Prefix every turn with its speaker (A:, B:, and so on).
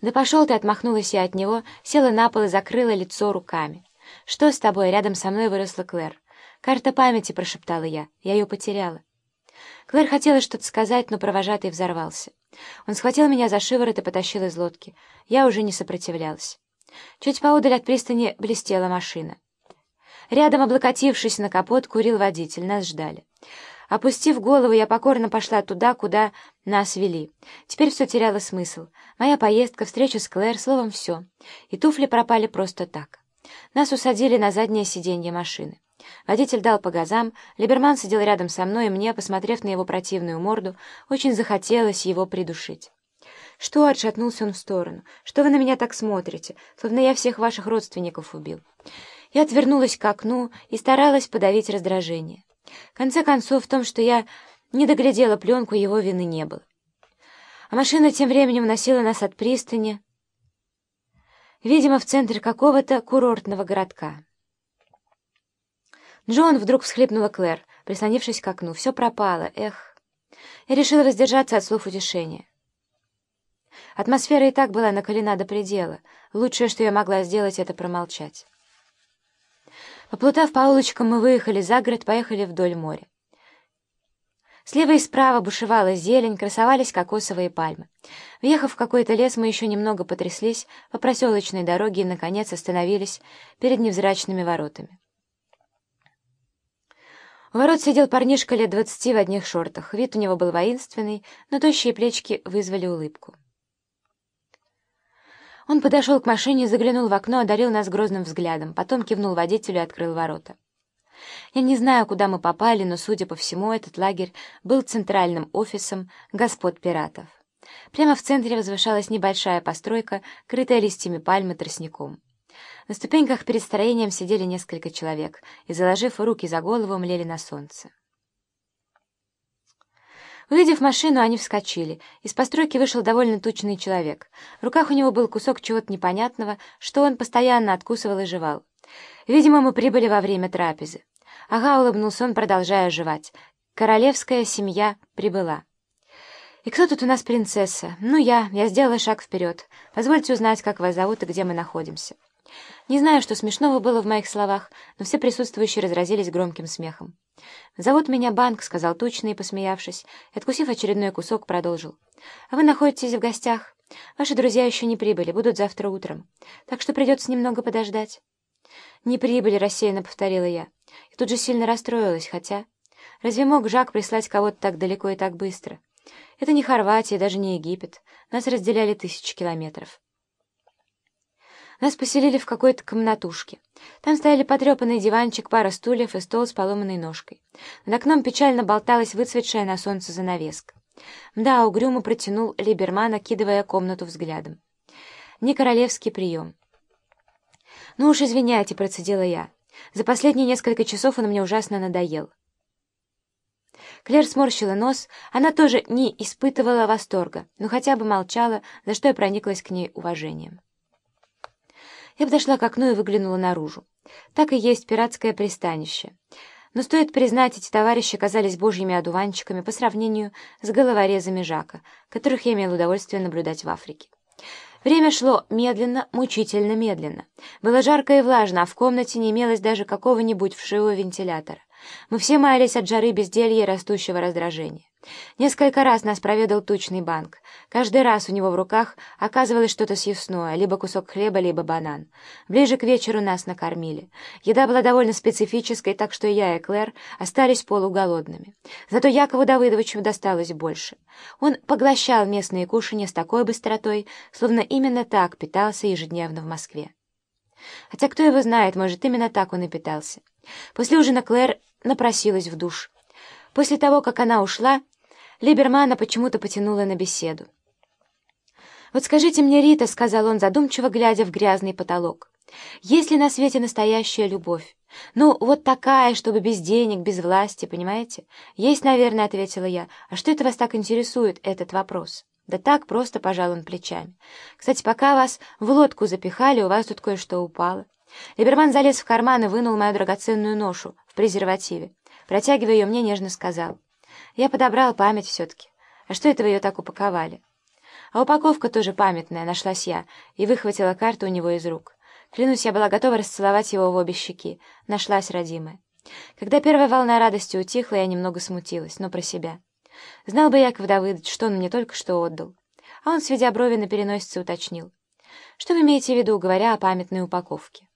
A: «Да пошел ты!» — отмахнулась я от него, села на пол и закрыла лицо руками. «Что с тобой?» — рядом со мной выросла Клэр. «Карта памяти», — прошептала я. «Я ее потеряла». Клэр хотела что-то сказать, но провожатый взорвался. Он схватил меня за шиворот и потащил из лодки. Я уже не сопротивлялась. Чуть поодаль от пристани блестела машина. Рядом, облокотившись на капот, курил водитель. Нас ждали. Опустив голову, я покорно пошла туда, куда нас вели. Теперь все теряло смысл. Моя поездка, встреча с Клэр, словом, все. И туфли пропали просто так. Нас усадили на заднее сиденье машины. Водитель дал по газам, Либерман сидел рядом со мной, и мне, посмотрев на его противную морду, очень захотелось его придушить. «Что?» — отшатнулся он в сторону. «Что вы на меня так смотрите? Словно я всех ваших родственников убил». Я отвернулась к окну и старалась подавить раздражение. В конце концов, в том, что я не доглядела пленку, его вины не было. А машина тем временем носила нас от пристани, видимо, в центр какого-то курортного городка. «Джон!» — вдруг всхлипнула Клэр, прислонившись к окну. «Все пропало, эх!» Я решила воздержаться от слов утешения. Атмосфера и так была накалена до предела. Лучшее, что я могла сделать, — это промолчать. Поплутав по улочкам, мы выехали за город, поехали вдоль моря. Слева и справа бушевала зелень, красовались кокосовые пальмы. Въехав в какой-то лес, мы еще немного потряслись по проселочной дороге и, наконец, остановились перед невзрачными воротами. У ворот сидел парнишка лет двадцати в одних шортах. Вид у него был воинственный, но тощие плечики вызвали улыбку. Он подошел к машине, заглянул в окно, одарил нас грозным взглядом, потом кивнул водителю и открыл ворота. Я не знаю, куда мы попали, но, судя по всему, этот лагерь был центральным офисом господ пиратов. Прямо в центре возвышалась небольшая постройка, крытая листьями пальмы тростником. На ступеньках перед строением сидели несколько человек и, заложив руки за голову, млели на солнце. Увидев машину, они вскочили. Из постройки вышел довольно тучный человек. В руках у него был кусок чего-то непонятного, что он постоянно откусывал и жевал. Видимо, мы прибыли во время трапезы. Ага, улыбнулся он, продолжая жевать. Королевская семья прибыла. «И кто тут у нас принцесса?» «Ну, я. Я сделала шаг вперед. Позвольте узнать, как вас зовут и где мы находимся». Не знаю, что смешного было в моих словах, но все присутствующие разразились громким смехом. «Зовут меня Банк», — сказал Тучный, посмеявшись, и, откусив очередной кусок, продолжил. «А вы находитесь в гостях. Ваши друзья еще не прибыли, будут завтра утром, так что придется немного подождать». «Не прибыли», — рассеянно повторила я. И тут же сильно расстроилась, хотя... Разве мог Жак прислать кого-то так далеко и так быстро? Это не Хорватия, даже не Египет. Нас разделяли тысячи километров. Нас поселили в какой-то комнатушке. Там стояли потрепанный диванчик, пара стульев и стол с поломанной ножкой. Над окном печально болталась выцветшая на солнце занавеска. Да, угрюмо протянул Либерман, окидывая комнату взглядом. Не королевский прием. «Ну уж извиняйте», — процедила я. «За последние несколько часов он мне ужасно надоел». Клер сморщила нос, она тоже не испытывала восторга, но хотя бы молчала, за что я прониклась к ней уважением. Я подошла к окну и выглянула наружу. Так и есть пиратское пристанище. Но стоит признать, эти товарищи казались божьими одуванчиками по сравнению с головорезами Жака, которых я имела удовольствие наблюдать в Африке. Время шло медленно, мучительно медленно. Было жарко и влажно, а в комнате не имелось даже какого-нибудь вшивого вентилятора. Мы все маялись от жары безделья и растущего раздражения. Несколько раз нас проведал тучный банк. Каждый раз у него в руках оказывалось что-то съестное, либо кусок хлеба, либо банан. Ближе к вечеру нас накормили. Еда была довольно специфической, так что я и Клэр остались полуголодными. Зато Якову Давыдовичу досталось больше. Он поглощал местные кушанья с такой быстротой, словно именно так питался ежедневно в Москве. Хотя кто его знает, может, именно так он и питался. После ужина Клэр напросилась в душ. После того, как она ушла, Либермана почему-то потянула на беседу. «Вот скажите мне, Рита», — сказал он, задумчиво глядя в грязный потолок, «есть ли на свете настоящая любовь? Ну, вот такая, чтобы без денег, без власти, понимаете? Есть, наверное», — ответила я. «А что это вас так интересует, этот вопрос?» «Да так, просто пожал он плечами. Кстати, пока вас в лодку запихали, у вас тут кое-что упало». Либерман залез в карман и вынул мою драгоценную ношу в презервативе. Протягивая ее мне, нежно сказал. Я подобрал память все-таки. А что это вы ее так упаковали? А упаковка тоже памятная, нашлась я, и выхватила карту у него из рук. Клянусь, я была готова расцеловать его в обе щеки. Нашлась, родимая. Когда первая волна радости утихла, я немного смутилась, но про себя. Знал бы Яков Давыдович, что он мне только что отдал. А он, сведя брови на переносице, уточнил. Что вы имеете в виду, говоря о памятной упаковке?